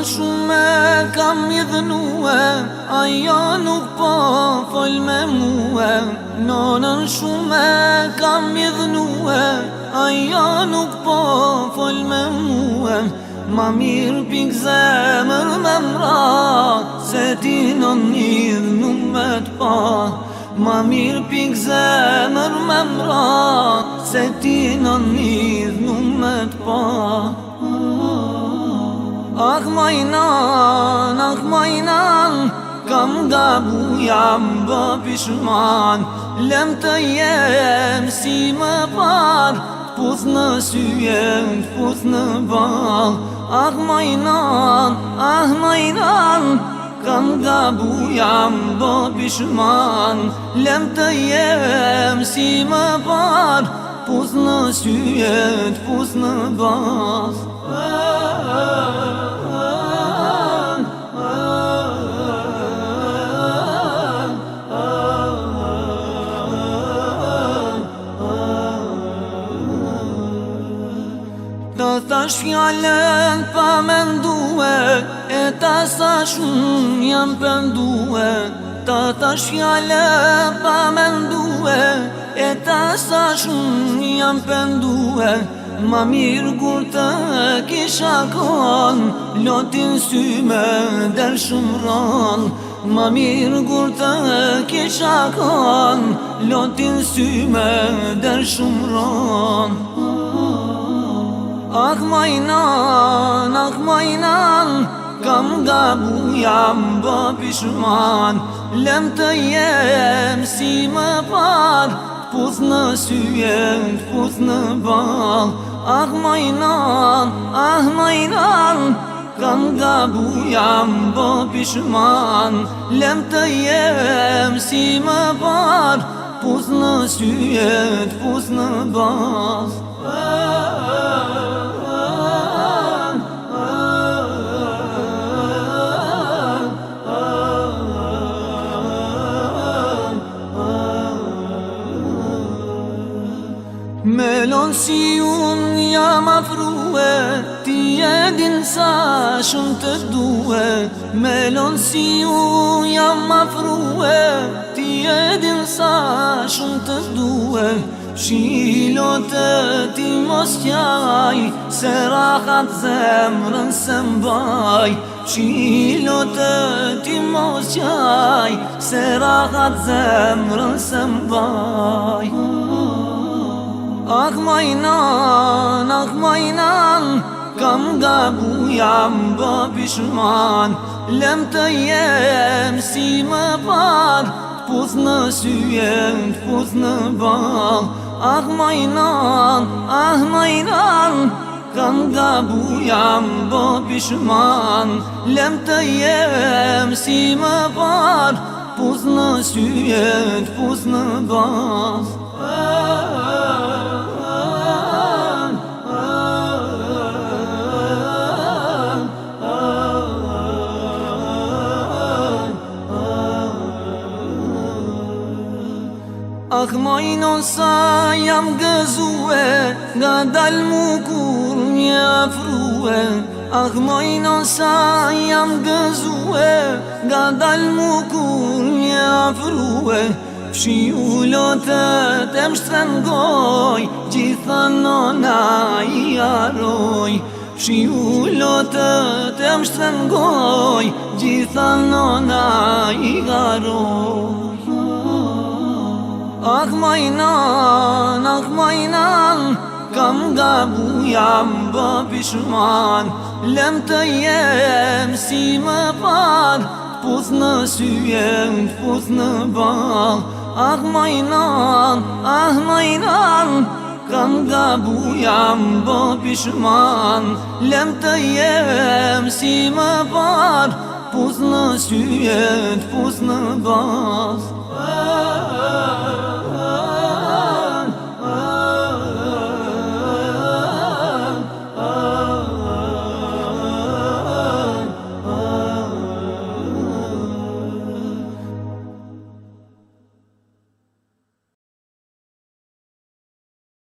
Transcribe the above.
thanë shume kam i dhënue Ajo nuk po fol me muë Nonën shume kam i dhënue Ajo nuk po fol me muë Ma mirë pik zemër me mra Se ti në një nuk me të pa Ma mirë pik zemër me mra Se ti në një nuk me të pa Ah majnan, ah majnan Kam gabu jam bë pishman Lem të jem si më par Puth në syem, puth në bal Ah majnan, ah majnan Kam gabu jam bë pishman Lem të jem si më par Puth në syet, puth në bas Ta thash fjallën pa me nduhe E ta sa shumë jam pëndue Ta thash fjallën pa me nduhe E ta sa shumë jam pëndue Ma mirë kur të kisha kon Lotin sy me del shumë ron Ma mirë kur të kisha kon Lotin sy me del shumë ron Ma mirë kur të kisha kon Ah majnan, ah majnan Kam gabu jam bë pishman Lem të jem si më par Puth në syem, puth në bal Ah majnan, ah majnan Kam gabu jam bë pishman Lem të jem si më par Puth në syet, puth në bas Elon si unë jam afruë, ti e din sa shumë të duë Melon si unë jam afruë, ti e din sa shumë të duë Shilo ti mos qaj, se rahat zemrën se mbaj Shilo ti mos qaj, se rahat zemrën se mbaj Ah majnan, ah majnan, kam gabu bujam bë pishman Lem të jem si më par, pus në syet, pus në bal Ah majnan, ah majnan, kam gabu bujam bë pishman Lem të jem si më par, pus në syet, pus në bal Ah, mojnë nësa jam gëzue, nga dalë mu kur një afruë Ah, mojnë nësa jam gëzue, nga dalë mu kur një afruë Fshi u lotët e më shtrengoj, gjitha në na i aroj Fshi u lotët e më gjitha në i aroj Ah majnan, ah majnan, kam nga bujam bë pishman, lem të jem si më parë, pus në syet, pus në balë. Ah majnan, ah majnan, kam nga bujam bë lem të jem si më parë, pus në syet, pus në balë.